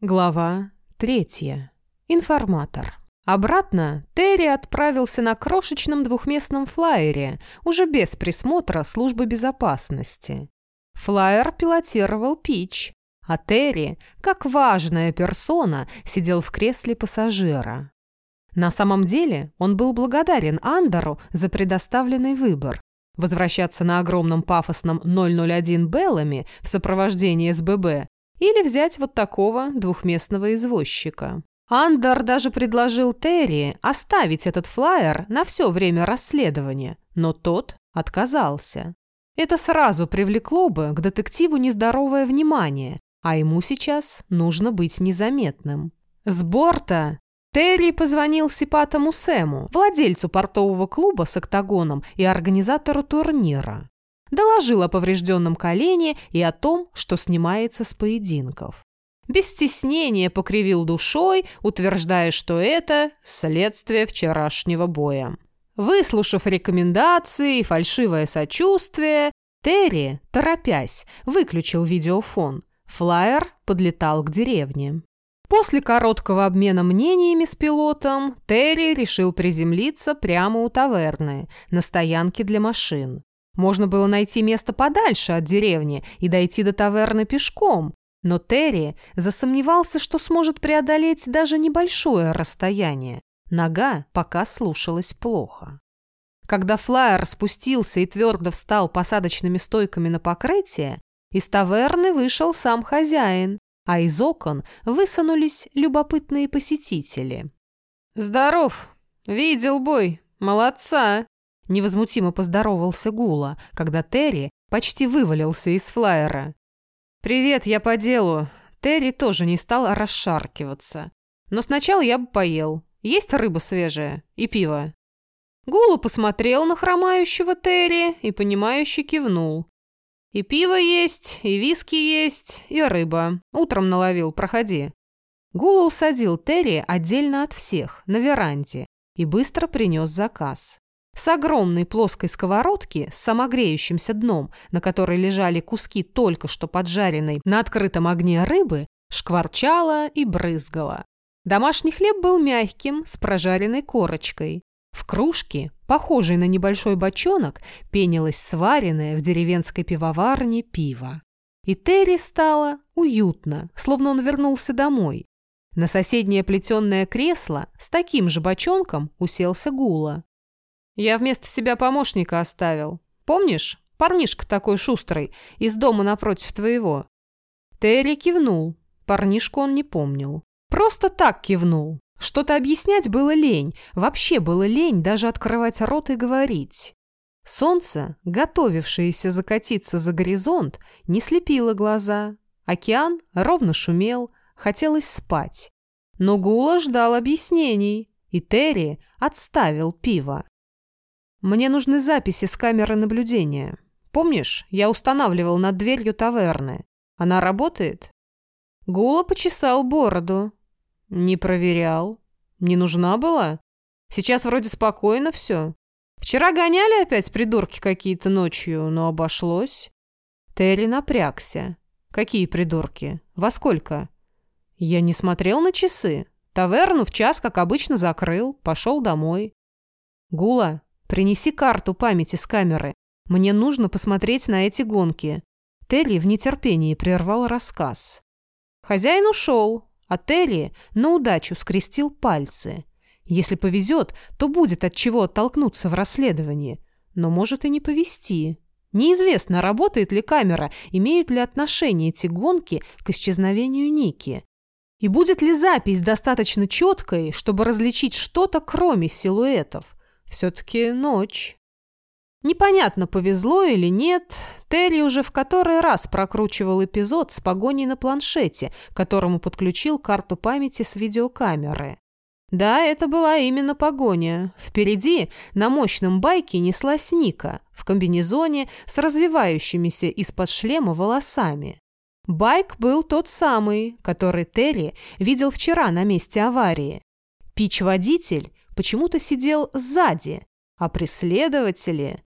Глава третья. Информатор. Обратно Терри отправился на крошечном двухместном флайере, уже без присмотра службы безопасности. Флайер пилотировал Пич, а Терри, как важная персона, сидел в кресле пассажира. На самом деле он был благодарен Андеру за предоставленный выбор. Возвращаться на огромном пафосном 001 Беллами в сопровождении СББ или взять вот такого двухместного извозчика. Андер даже предложил Терри оставить этот флаер на все время расследования, но тот отказался. Это сразу привлекло бы к детективу нездоровое внимание, а ему сейчас нужно быть незаметным. С борта Терри позвонил Сипатому Сэму, владельцу портового клуба с октагоном и организатору турнира. Доложил о поврежденном колене и о том, что снимается с поединков. Без стеснения покривил душой, утверждая, что это следствие вчерашнего боя. Выслушав рекомендации и фальшивое сочувствие, Терри, торопясь, выключил видеофон. Флайер подлетал к деревне. После короткого обмена мнениями с пилотом, Терри решил приземлиться прямо у таверны, на стоянке для машин. Можно было найти место подальше от деревни и дойти до таверны пешком, но Терри засомневался, что сможет преодолеть даже небольшое расстояние. Нога пока слушалась плохо. Когда флайер спустился и твердо встал посадочными стойками на покрытие, из таверны вышел сам хозяин, а из окон высунулись любопытные посетители. «Здоров! Видел бой! Молодца!» Невозмутимо поздоровался Гула, когда Терри почти вывалился из флайера. «Привет, я по делу». Терри тоже не стал расшаркиваться. «Но сначала я бы поел. Есть рыба свежая и пиво?» Гула посмотрел на хромающего Терри и, понимающе кивнул. «И пиво есть, и виски есть, и рыба. Утром наловил, проходи». Гула усадил Терри отдельно от всех, на веранде, и быстро принес заказ. С огромной плоской сковородки с самогреющимся дном, на которой лежали куски только что поджаренной на открытом огне рыбы, шкварчала и брызгала. Домашний хлеб был мягким, с прожаренной корочкой. В кружке, похожей на небольшой бочонок, пенилось сваренное в деревенской пивоварне пиво. И Терри стало уютно, словно он вернулся домой. На соседнее плетенное кресло с таким же бочонком уселся Гула. Я вместо себя помощника оставил. Помнишь? Парнишка такой шустрый, из дома напротив твоего». Терри кивнул. Парнишку он не помнил. Просто так кивнул. Что-то объяснять было лень. Вообще было лень даже открывать рот и говорить. Солнце, готовившееся закатиться за горизонт, не слепило глаза. Океан ровно шумел, хотелось спать. Но Гула ждал объяснений, и Терри отставил пиво. Мне нужны записи с камеры наблюдения. Помнишь, я устанавливал над дверью таверны. Она работает? Гула почесал бороду. Не проверял. Не нужна была? Сейчас вроде спокойно все. Вчера гоняли опять придурки какие-то ночью, но обошлось. Терри напрягся. Какие придурки? Во сколько? Я не смотрел на часы. Таверну в час, как обычно, закрыл. Пошел домой. Гула, Принеси карту памяти с камеры. Мне нужно посмотреть на эти гонки». Терри в нетерпении прервал рассказ. Хозяин ушел, а Терри на удачу скрестил пальцы. Если повезет, то будет от чего оттолкнуться в расследовании. Но может и не повезти. Неизвестно, работает ли камера, имеют ли отношение эти гонки к исчезновению Ники. И будет ли запись достаточно четкой, чтобы различить что-то кроме силуэтов. Все-таки ночь. Непонятно, повезло или нет, Терри уже в который раз прокручивал эпизод с погоней на планшете, которому подключил карту памяти с видеокамеры. Да, это была именно погоня. Впереди на мощном байке неслась Ника в комбинезоне с развивающимися из-под шлема волосами. Байк был тот самый, который Терри видел вчера на месте аварии. Пич-водитель почему-то сидел сзади, а преследователи...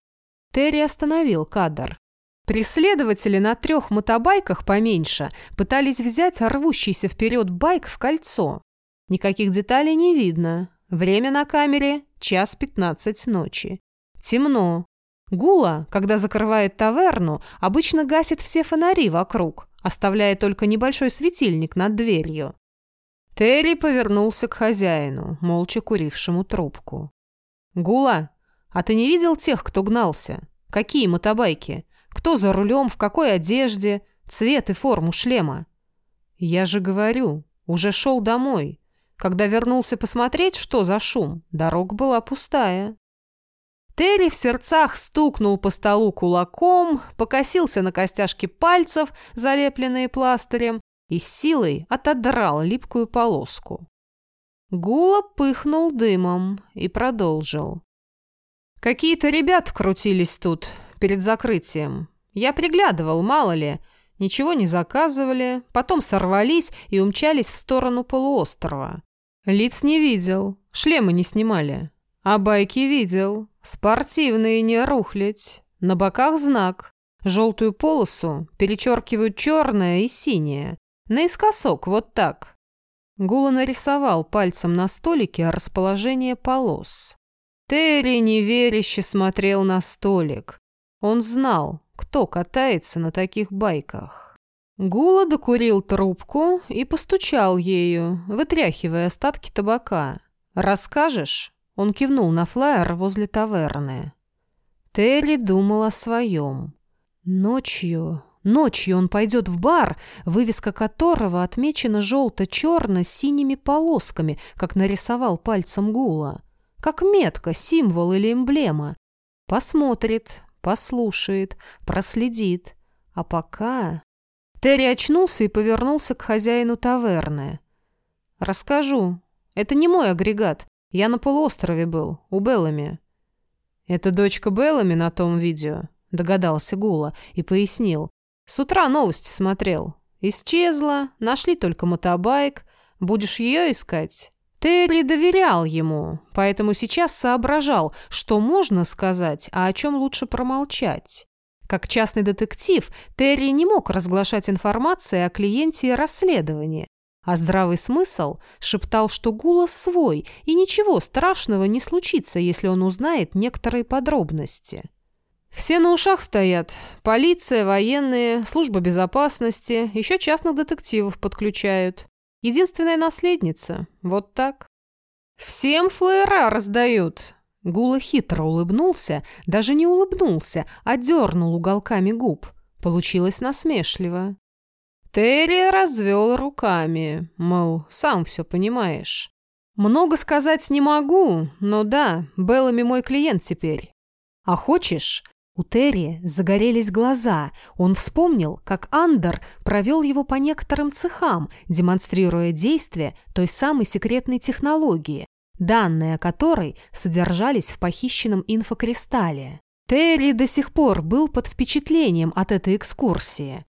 Терри остановил кадр. Преследователи на трех мотобайках поменьше пытались взять рвущийся вперед байк в кольцо. Никаких деталей не видно. Время на камере – час пятнадцать ночи. Темно. Гула, когда закрывает таверну, обычно гасит все фонари вокруг, оставляя только небольшой светильник над дверью. Терри повернулся к хозяину, молча курившему трубку. «Гула, а ты не видел тех, кто гнался? Какие мотобайки? Кто за рулем, в какой одежде, цвет и форму шлема?» «Я же говорю, уже шел домой. Когда вернулся посмотреть, что за шум, дорога была пустая». Терри в сердцах стукнул по столу кулаком, покосился на костяшки пальцев, залепленные пластырем, и силой отодрал липкую полоску. Гула пыхнул дымом и продолжил. «Какие-то ребят крутились тут перед закрытием. Я приглядывал, мало ли. Ничего не заказывали, потом сорвались и умчались в сторону полуострова. Лиц не видел, шлемы не снимали. А байки видел. Спортивные не рухлядь. На боках знак. Желтую полосу перечеркивают черное и синее. Наискосок, вот так. Гула нарисовал пальцем на столике расположение полос. Терри неверяще смотрел на столик. Он знал, кто катается на таких байках. Гула докурил трубку и постучал ею, вытряхивая остатки табака. «Расскажешь?» Он кивнул на флаер возле таверны. Терри думал о своем. Ночью Ночью он пойдет в бар, вывеска которого отмечена желто-черно синими полосками, как нарисовал пальцем Гула. Как метка, символ или эмблема. Посмотрит, послушает, проследит. А пока... Терри очнулся и повернулся к хозяину таверны. «Расскажу. Это не мой агрегат. Я на полуострове был, у Беллами». «Это дочка Беллами на том видео», — догадался Гула и пояснил. С утра новости смотрел. Исчезла, нашли только мотобайк. Будешь ее искать?» Терри доверял ему, поэтому сейчас соображал, что можно сказать, а о чем лучше промолчать. Как частный детектив, Терри не мог разглашать информации о клиенте и расследовании, а здравый смысл шептал, что Гула свой, и ничего страшного не случится, если он узнает некоторые подробности. Все на ушах стоят. Полиция, военные, служба безопасности, еще частных детективов подключают. Единственная наследница. Вот так. Всем флеера раздают. Гула хитро улыбнулся, даже не улыбнулся, а дернул уголками губ. Получилось насмешливо. Терри развел руками, мол, сам все понимаешь. Много сказать не могу, но да, Беллами мой клиент теперь. А хочешь, у Терри загорелись глаза. Он вспомнил, как Андер провел его по некоторым цехам, демонстрируя действие той самой секретной технологии, данные о которой содержались в похищенном инфокристалле. Терри до сих пор был под впечатлением от этой экскурсии.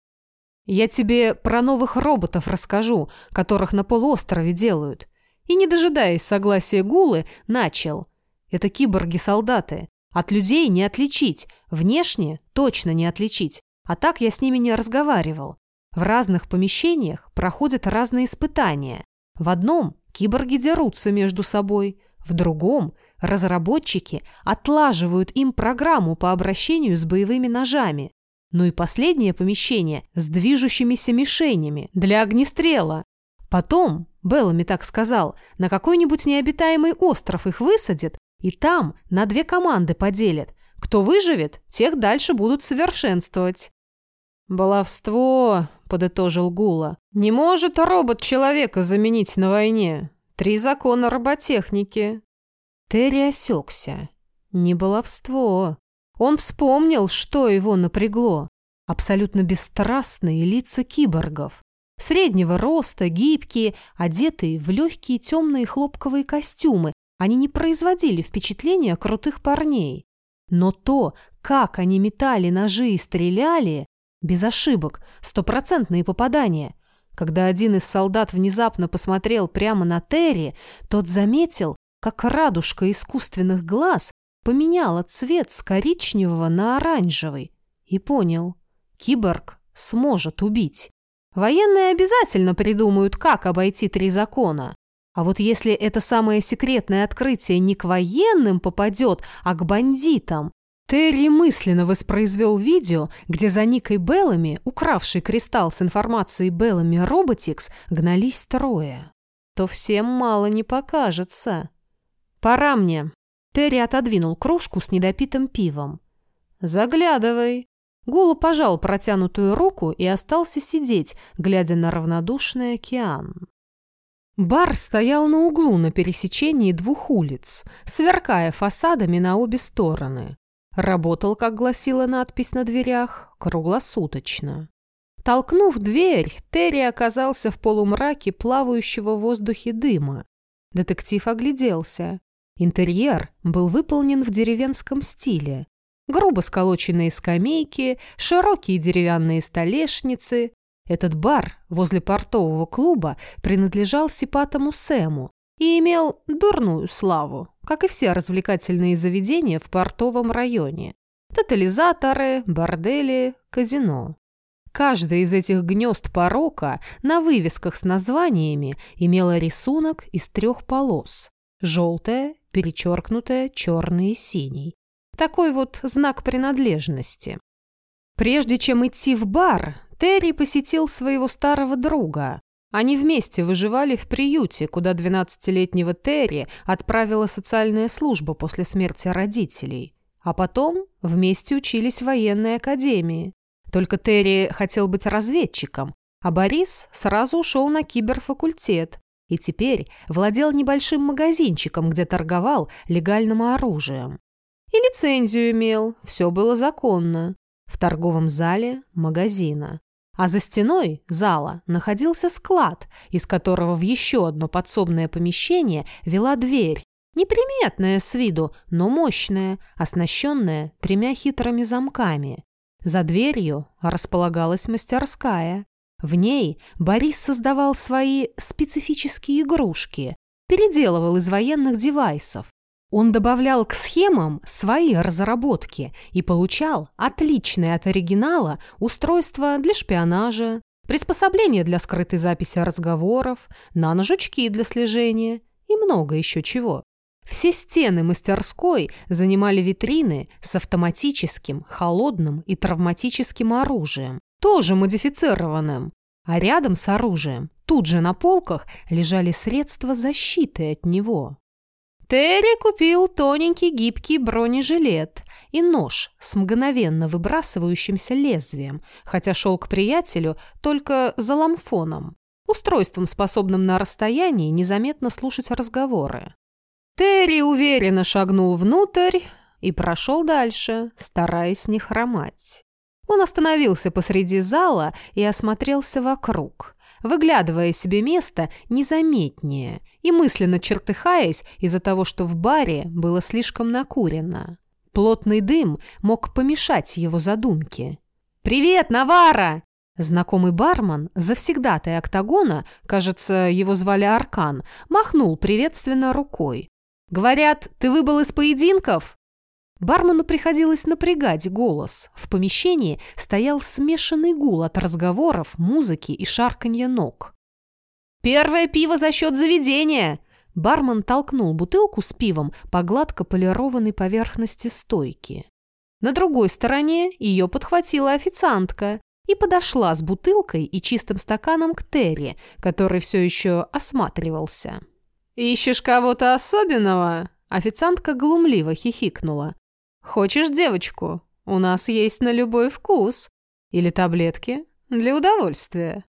«Я тебе про новых роботов расскажу, которых на полуострове делают». И, не дожидаясь согласия Гулы, начал. «Это киборги-солдаты. От людей не отличить, внешне точно не отличить, а так я с ними не разговаривал. В разных помещениях проходят разные испытания. В одном киборги дерутся между собой, в другом разработчики отлаживают им программу по обращению с боевыми ножами. Ну и последнее помещение с движущимися мишенями для огнестрела. Потом, Беллами так сказал, на какой-нибудь необитаемый остров их высадят, и там на две команды поделят. Кто выживет, тех дальше будут совершенствовать. «Баловство», — подытожил Гула. «Не может робот человека заменить на войне. Три закона роботехники». Терри осекся. Не баловство. Он вспомнил, что его напрягло. Абсолютно бесстрастные лица киборгов. Среднего роста, гибкие, одетые в легкие темные хлопковые костюмы они не производили впечатления крутых парней. Но то, как они метали ножи и стреляли, без ошибок, стопроцентные попадания. Когда один из солдат внезапно посмотрел прямо на Терри, тот заметил, как радужка искусственных глаз поменяла цвет с коричневого на оранжевый и понял киборг сможет убить. Военные обязательно придумают, как обойти три закона. А вот если это самое секретное открытие не к военным попадет, а к бандитам, Терри мысленно воспроизвел видео, где за Никой Беллами, укравший кристалл с информацией Беллами Роботикс, гнались трое. То всем мало не покажется. «Пора мне». Терри отодвинул кружку с недопитым пивом. «Заглядывай». Гулу пожал протянутую руку и остался сидеть, глядя на равнодушный океан. Бар стоял на углу на пересечении двух улиц, сверкая фасадами на обе стороны. Работал, как гласила надпись на дверях, круглосуточно. Толкнув дверь, Терри оказался в полумраке плавающего в воздухе дыма. Детектив огляделся. Интерьер был выполнен в деревенском стиле. Грубо сколоченные скамейки, широкие деревянные столешницы, этот бар возле портового клуба принадлежал Сипатому Сэму и имел дурную славу, как и все развлекательные заведения в портовом районе. Тотализаторы, бордели, казино. Каждое из этих гнезд порока на вывесках с названиями имело рисунок из трех полос. Желтая, перечеркнутая, черный и синий. Такой вот знак принадлежности. Прежде чем идти в бар, Терри посетил своего старого друга. Они вместе выживали в приюте, куда 12-летнего Терри отправила социальная служба после смерти родителей. А потом вместе учились в военной академии. Только Терри хотел быть разведчиком, а Борис сразу ушел на киберфакультет и теперь владел небольшим магазинчиком, где торговал легальным оружием. И лицензию имел, все было законно. В торговом зале магазина. А за стеной зала находился склад, из которого в еще одно подсобное помещение вела дверь, неприметная с виду, но мощная, оснащенная тремя хитрыми замками. За дверью располагалась мастерская. В ней Борис создавал свои специфические игрушки, переделывал из военных девайсов, он добавлял к схемам свои разработки и получал отличное от оригинала устройство для шпионажа, приспособление для скрытой записи разговоров, наножучки для слежения и много еще чего. Все стены мастерской занимали витрины с автоматическим, холодным и травматическим оружием, тоже модифицированным. А рядом с оружием, тут же на полках, лежали средства защиты от него. Терри купил тоненький гибкий бронежилет и нож с мгновенно выбрасывающимся лезвием, хотя шел к приятелю только за ламфоном, устройством, способным на расстоянии незаметно слушать разговоры. Терри уверенно шагнул внутрь и прошел дальше, стараясь не хромать. Он остановился посреди зала и осмотрелся вокруг, выглядывая себе место незаметнее – и мысленно чертыхаясь из-за того, что в баре было слишком накурено. Плотный дым мог помешать его задумке. «Привет, Навара!» Знакомый бармен, завсегдатай октагона, кажется, его звали Аркан, махнул приветственно рукой. «Говорят, ты выбыл из поединков?» Бармену приходилось напрягать голос. В помещении стоял смешанный гул от разговоров, музыки и шарканья ног. «Первое пиво за счет заведения!» Бармен толкнул бутылку с пивом по гладко полированной поверхности стойки. На другой стороне ее подхватила официантка и подошла с бутылкой и чистым стаканом к Терри, который все еще осматривался. «Ищешь кого-то особенного?» Официантка глумливо хихикнула. «Хочешь девочку? У нас есть на любой вкус. Или таблетки? Для удовольствия».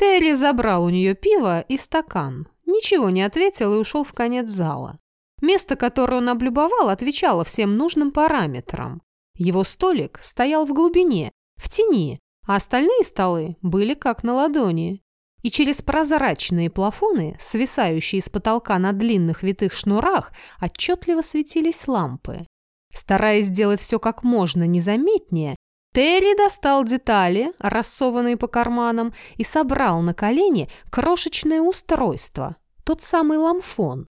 Терри забрал у нее пиво и стакан, ничего не ответил и ушел в конец зала. Место, которое он облюбовал, отвечало всем нужным параметрам. Его столик стоял в глубине, в тени, а остальные столы были как на ладони. И через прозрачные плафоны, свисающие с потолка на длинных витых шнурах, отчетливо светились лампы. Стараясь сделать все как можно незаметнее, Терри достал детали, рассованные по карманам, и собрал на колени крошечное устройство, тот самый ламфон.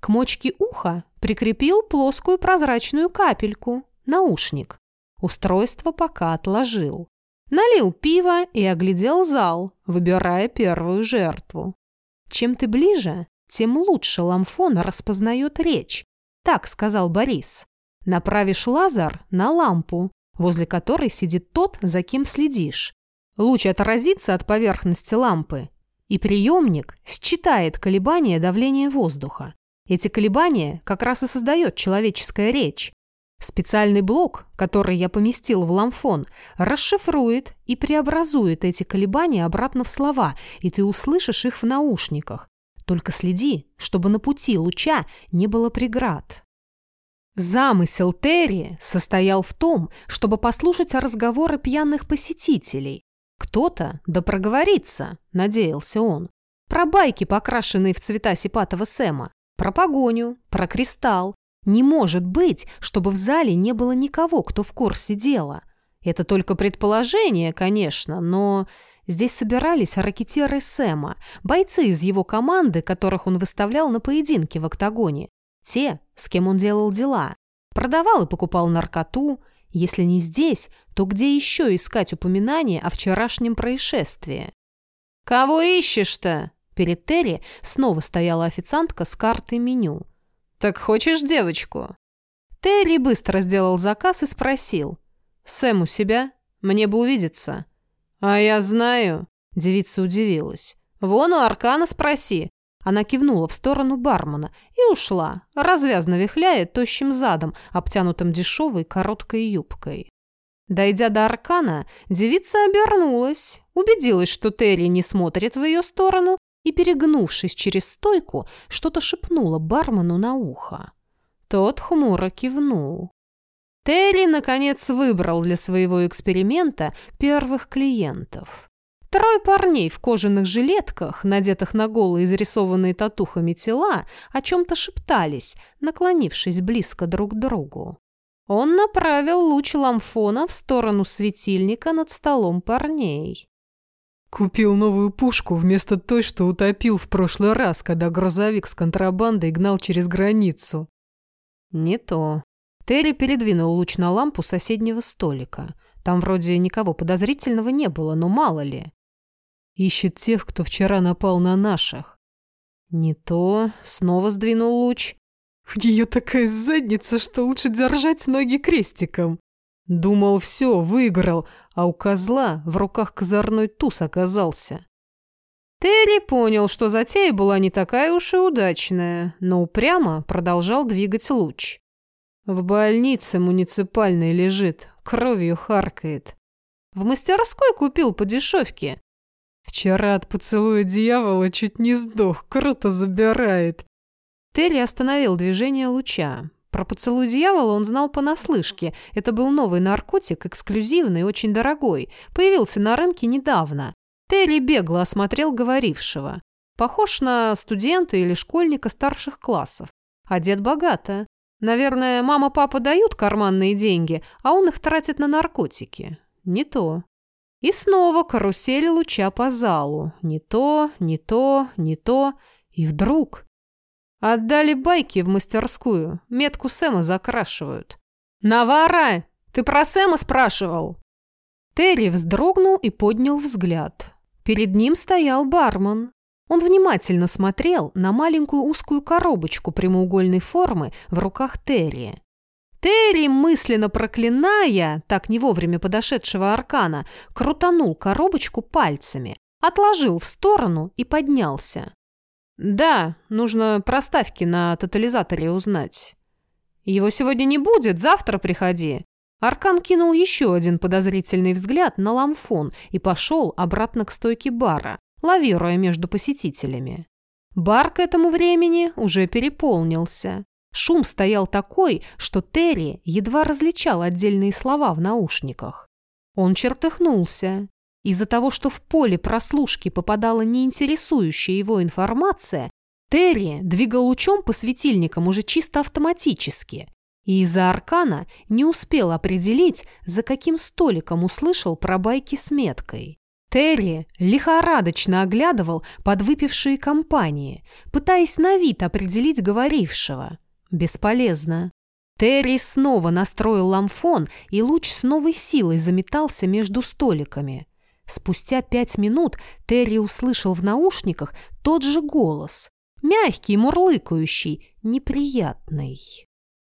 К мочке уха прикрепил плоскую прозрачную капельку, наушник. Устройство пока отложил. Налил пиво и оглядел зал, выбирая первую жертву. Чем ты ближе, тем лучше ламфон распознает речь, так сказал Борис. Направишь лазер на лампу, возле которой сидит тот, за кем следишь. Луч отразится от поверхности лампы, и приемник считает колебания давления воздуха. Эти колебания как раз и создает человеческая речь. Специальный блок, который я поместил в ламфон, расшифрует и преобразует эти колебания обратно в слова, и ты услышишь их в наушниках. Только следи, чтобы на пути луча не было преград. Замысел Терри состоял в том, чтобы послушать разговоры пьяных посетителей. Кто-то да проговорится, надеялся он. Про байки, покрашенные в цвета сипатого Сэма, про погоню, про кристалл. Не может быть, чтобы в зале не было никого, кто в курсе дела. Это только предположение, конечно, но здесь собирались ракетиры Сэма, бойцы из его команды, которых он выставлял на поединке в октагоне. Те, с кем он делал дела. Продавал и покупал наркоту. Если не здесь, то где еще искать упоминания о вчерашнем происшествии? «Кого ищешь-то?» Перед Терри снова стояла официантка с картой меню. «Так хочешь девочку?» Терри быстро сделал заказ и спросил. «Сэм у себя? Мне бы увидеться». «А я знаю», — девица удивилась. «Вон у Аркана спроси». Она кивнула в сторону бармена и ушла, развязно вихляя тощим задом, обтянутым дешевой короткой юбкой. Дойдя до Аркана, девица обернулась, убедилась, что Терри не смотрит в ее сторону и, перегнувшись через стойку, что-то шепнула бармену на ухо. Тот хмуро кивнул. Терри, наконец, выбрал для своего эксперимента первых клиентов. Трое парней в кожаных жилетках, надетых на голые изрисованные татухами тела, о чем-то шептались, наклонившись близко друг к другу. Он направил луч ламфона в сторону светильника над столом парней. Купил новую пушку вместо той, что утопил в прошлый раз, когда грузовик с контрабандой гнал через границу. Не то. Терри передвинул луч на лампу соседнего столика. Там вроде никого подозрительного не было, но мало ли. Ищет тех, кто вчера напал на наших. Не то. Снова сдвинул луч. У нее такая задница, что лучше держать ноги крестиком. Думал, все, выиграл, а у козла в руках козырной туз оказался. Терри понял, что затея была не такая уж и удачная, но упрямо продолжал двигать луч. В больнице муниципальной лежит, кровью харкает. В мастерской купил по дешевке. Вчера от поцелуя дьявола чуть не сдох, круто забирает. Терри остановил движение луча. Про поцелуй дьявола он знал понаслышке. Это был новый наркотик, эксклюзивный, очень дорогой. Появился на рынке недавно. Терри бегло осмотрел говорившего. Похож на студента или школьника старших классов. Одет богато. Наверное, мама-папа дают карманные деньги, а он их тратит на наркотики. Не то. И снова карусель луча по залу. Не то, не то, не то. И вдруг... Отдали байки в мастерскую. Метку Сэма закрашивают. «Навара! Ты про Сэма спрашивал?» Терри вздрогнул и поднял взгляд. Перед ним стоял бармен. Он внимательно смотрел на маленькую узкую коробочку прямоугольной формы в руках Терри. Терри, мысленно проклиная, так не вовремя подошедшего аркана, крутанул коробочку пальцами, отложил в сторону и поднялся. «Да, нужно проставки на тотализаторе узнать. Его сегодня не будет, завтра приходи». Аркан кинул еще один подозрительный взгляд на ламфон и пошел обратно к стойке бара, лавируя между посетителями. Бар к этому времени уже переполнился. Шум стоял такой, что Терри едва различал отдельные слова в наушниках. Он чертыхнулся. Из-за того, что в поле прослушки попадала неинтересующая его информация, Терри двигал лучом по светильникам уже чисто автоматически, и из-за аркана не успел определить, за каким столиком услышал про байки с меткой. Терри лихорадочно оглядывал подвыпившие компании, пытаясь на вид определить говорившего. Бесполезно. Терри снова настроил ламфон, и луч с новой силой заметался между столиками. Спустя пять минут Терри услышал в наушниках тот же голос. Мягкий, мурлыкающий, неприятный.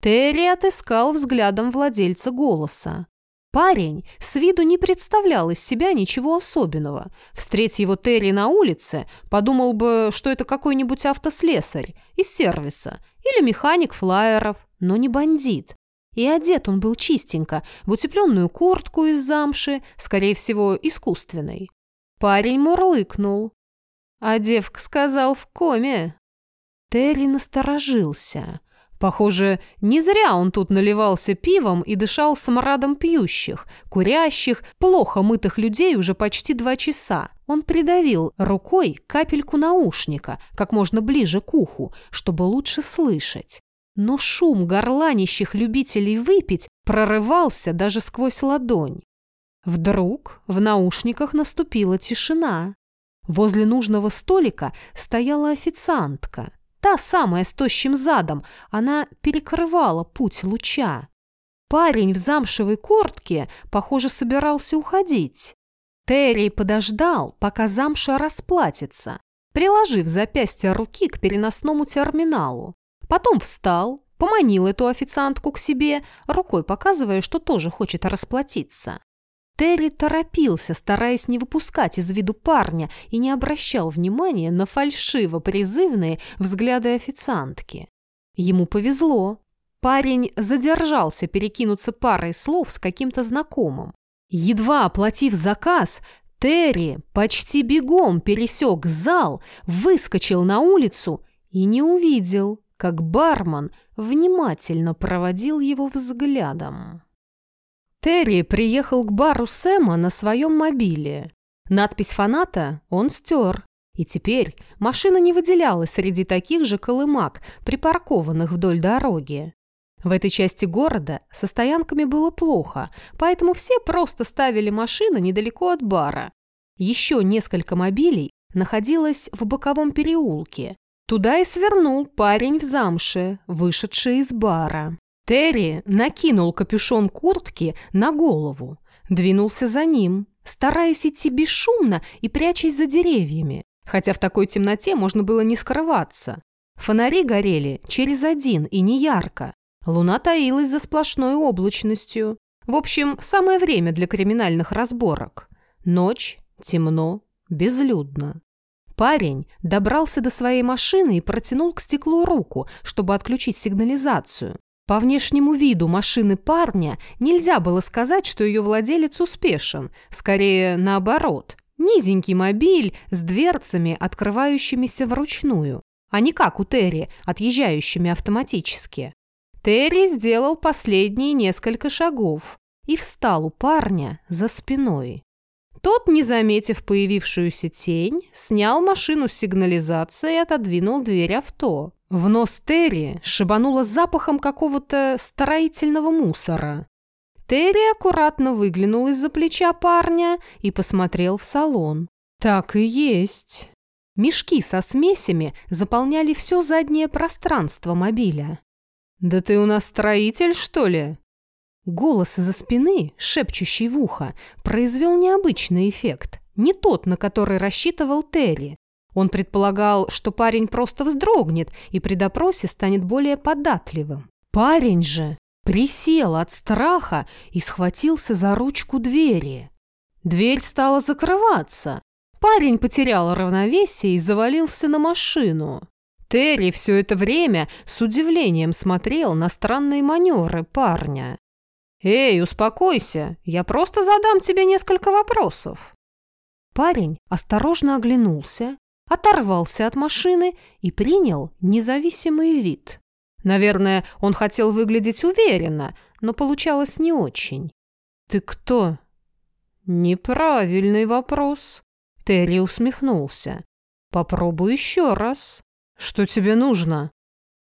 Терри отыскал взглядом владельца голоса. Парень с виду не представлял из себя ничего особенного. Встреть его Терри на улице, подумал бы, что это какой-нибудь автослесарь из сервиса или механик флайеров, но не бандит. И одет он был чистенько, в утепленную куртку из замши, скорее всего, искусственной. Парень мурлыкнул. А девка сказал в коме. Терри насторожился. Похоже, не зря он тут наливался пивом и дышал смрадом пьющих, курящих, плохо мытых людей уже почти два часа. Он придавил рукой капельку наушника как можно ближе к уху, чтобы лучше слышать. Но шум горланищих любителей выпить прорывался даже сквозь ладонь. Вдруг в наушниках наступила тишина. Возле нужного столика стояла официантка. Та самая с тощим задом, она перекрывала путь луча. Парень в замшевой куртке, похоже, собирался уходить. Терри подождал, пока замша расплатится, приложив запястье руки к переносному терминалу. Потом встал, поманил эту официантку к себе, рукой показывая, что тоже хочет расплатиться. Терри торопился, стараясь не выпускать из виду парня и не обращал внимания на фальшиво-призывные взгляды официантки. Ему повезло. Парень задержался перекинуться парой слов с каким-то знакомым. Едва оплатив заказ, Терри почти бегом пересек зал, выскочил на улицу и не увидел, как бармен внимательно проводил его взглядом. Терри приехал к бару Сэма на своем мобиле. Надпись фаната он стер. И теперь машина не выделялась среди таких же колымак, припаркованных вдоль дороги. В этой части города со стоянками было плохо, поэтому все просто ставили машины недалеко от бара. Еще несколько мобилей находилось в боковом переулке. Туда и свернул парень в замше, вышедший из бара. Терри накинул капюшон куртки на голову, двинулся за ним, стараясь идти бесшумно и прячась за деревьями, хотя в такой темноте можно было не скрываться. Фонари горели через один и не ярко. Луна таилась за сплошной облачностью. В общем, самое время для криминальных разборок. Ночь, темно, безлюдно. Парень добрался до своей машины и протянул к стеклу руку, чтобы отключить сигнализацию. По внешнему виду машины парня нельзя было сказать, что ее владелец успешен. Скорее, наоборот. Низенький мобиль с дверцами, открывающимися вручную, а не как у Терри, отъезжающими автоматически. Терри сделал последние несколько шагов и встал у парня за спиной. Тот, не заметив появившуюся тень, снял машину с сигнализацией и отодвинул дверь авто. В нос Терри шибануло запахом какого-то строительного мусора. Терри аккуратно выглянул из-за плеча парня и посмотрел в салон. Так и есть. Мешки со смесями заполняли все заднее пространство мобиля. «Да ты у нас строитель, что ли?» Голос из-за спины, шепчущий в ухо, произвел необычный эффект. Не тот, на который рассчитывал Терри. Он предполагал, что парень просто вздрогнет и при допросе станет более податливым. Парень же присел от страха и схватился за ручку двери. Дверь стала закрываться. Парень потерял равновесие и завалился на машину. Терри все это время с удивлением смотрел на странные маневры парня. «Эй, успокойся, я просто задам тебе несколько вопросов». Парень осторожно оглянулся оторвался от машины и принял независимый вид. Наверное, он хотел выглядеть уверенно, но получалось не очень. «Ты кто?» «Неправильный вопрос». Терри усмехнулся. «Попробуй еще раз. Что тебе нужно?»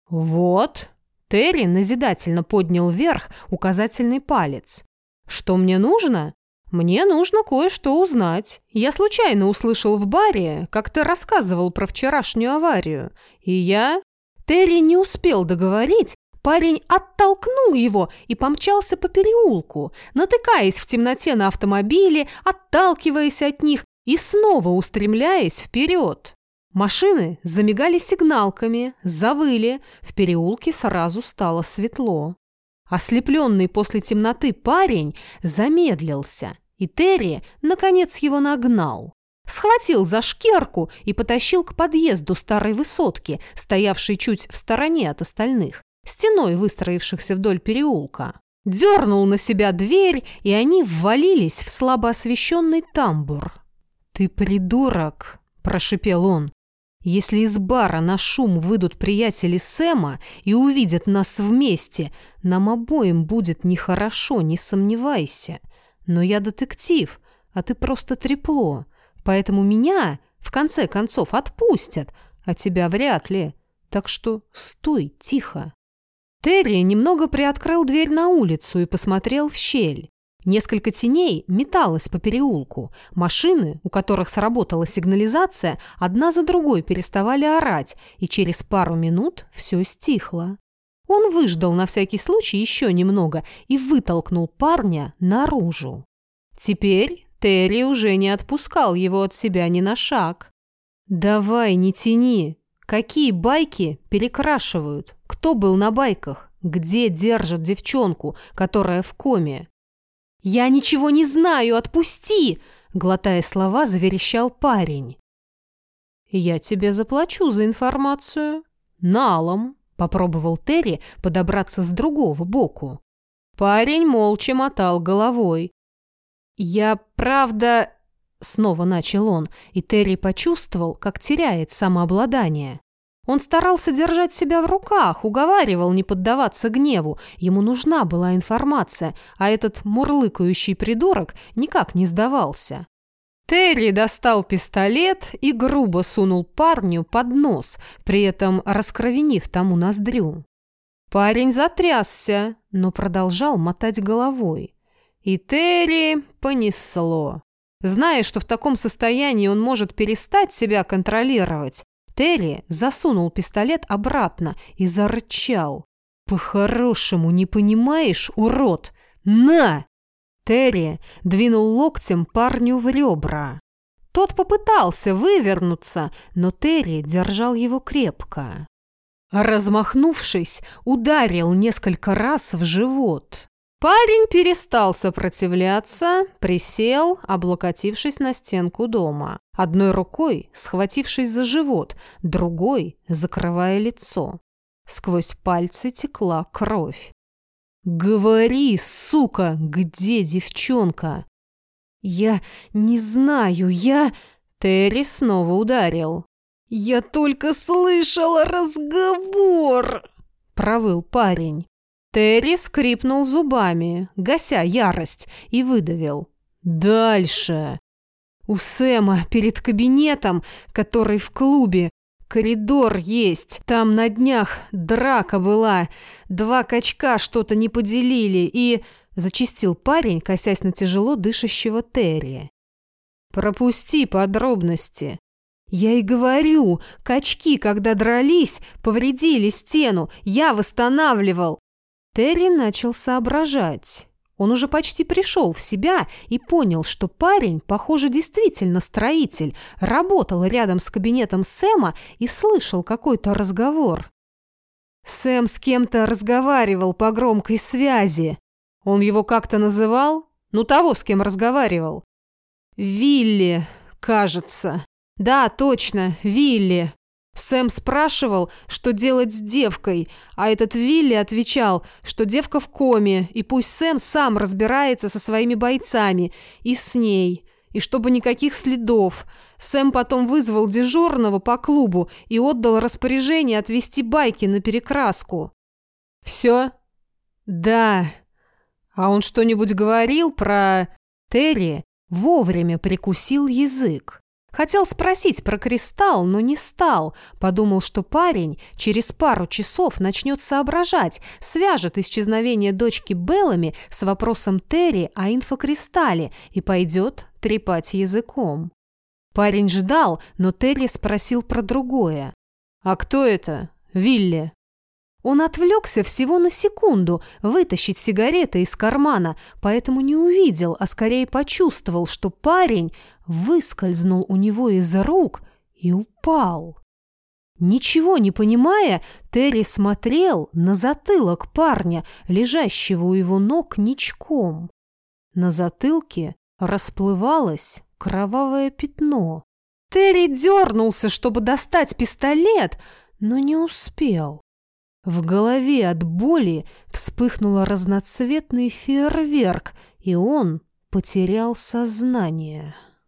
«Вот». Терри назидательно поднял вверх указательный палец. «Что мне нужно? «Мне нужно кое-что узнать. Я случайно услышал в баре, как ты рассказывал про вчерашнюю аварию, и я...» Терри не успел договорить, парень оттолкнул его и помчался по переулку, натыкаясь в темноте на автомобили, отталкиваясь от них и снова устремляясь вперед. Машины замигали сигналками, завыли, в переулке сразу стало светло. Ослепленный после темноты парень замедлился, и Терри, наконец, его нагнал. Схватил за шкерку и потащил к подъезду старой высотки, стоявшей чуть в стороне от остальных, стеной выстроившихся вдоль переулка. Дернул на себя дверь, и они ввалились в слабо освещенный тамбур. «Ты придурок!» – прошипел он. «Если из бара на шум выйдут приятели Сэма и увидят нас вместе, нам обоим будет нехорошо, не сомневайся. Но я детектив, а ты просто трепло. Поэтому меня, в конце концов, отпустят, а тебя вряд ли. Так что стой тихо». Терри немного приоткрыл дверь на улицу и посмотрел в щель. Несколько теней металось по переулку. Машины, у которых сработала сигнализация, одна за другой переставали орать, и через пару минут все стихло. Он выждал на всякий случай еще немного и вытолкнул парня наружу. Теперь Терри уже не отпускал его от себя ни на шаг. «Давай, не тяни. Какие байки перекрашивают? Кто был на байках? Где держат девчонку, которая в коме?» «Я ничего не знаю, отпусти!» Глотая слова, заверещал парень. «Я тебе заплачу за информацию. Налом», — попробовал Терри подобраться с другого боку. Парень молча мотал головой. «Я правда...» — снова начал он, и Терри почувствовал, как теряет самообладание. Он старался держать себя в руках, уговаривал не поддаваться гневу. Ему нужна была информация, а этот мурлыкающий придурок никак не сдавался. Терри достал пистолет и грубо сунул парню под нос, при этом раскровенив тому ноздрю. Парень затрясся, но продолжал мотать головой. И Терри понесло. Зная, что в таком состоянии он может перестать себя контролировать, Терри засунул пистолет обратно и зарычал. «По-хорошему, не понимаешь, урод? На!» Терри двинул локтем парню в ребра. Тот попытался вывернуться, но Терри держал его крепко. Размахнувшись, ударил несколько раз в живот. Парень перестал сопротивляться, присел, облокотившись на стенку дома, одной рукой схватившись за живот, другой закрывая лицо. Сквозь пальцы текла кровь. «Говори, сука, где девчонка?» «Я не знаю, я...» Терри снова ударил. «Я только слышал разговор!» Провыл парень. Терри скрипнул зубами, гася ярость, и выдавил. «Дальше!» У Сэма перед кабинетом, который в клубе, коридор есть. Там на днях драка была. Два качка что-то не поделили и... Зачистил парень, косясь на тяжело дышащего Терри. «Пропусти подробности», «Я и говорю, качки, когда дрались, повредили стену, я восстанавливал. Терри начал соображать. Он уже почти пришел в себя и понял, что парень, похоже, действительно строитель, работал рядом с кабинетом Сэма и слышал какой-то разговор. Сэм с кем-то разговаривал по громкой связи. Он его как-то называл? Ну, того, с кем разговаривал. Вилли, кажется. Да, точно, Вилли. Сэм спрашивал, что делать с девкой, а этот Вилли отвечал, что девка в коме, и пусть Сэм сам разбирается со своими бойцами и с ней, и чтобы никаких следов. Сэм потом вызвал дежурного по клубу и отдал распоряжение отвезти байки на перекраску. «Все?» «Да». «А он что-нибудь говорил про...» Терри вовремя прикусил язык. Хотел спросить про кристалл, но не стал. Подумал, что парень через пару часов начнет соображать, свяжет исчезновение дочки Беллами с вопросом Терри о инфокристалле и пойдет трепать языком. Парень ждал, но Терри спросил про другое. «А кто это? Вилли?» Он отвлекся всего на секунду вытащить сигареты из кармана, поэтому не увидел, а скорее почувствовал, что парень выскользнул у него из рук и упал. Ничего не понимая, Терри смотрел на затылок парня, лежащего у его ног ничком. На затылке расплывалось кровавое пятно. Терри дернулся, чтобы достать пистолет, но не успел. В голове от боли вспыхнул разноцветный фейерверк, и он потерял сознание.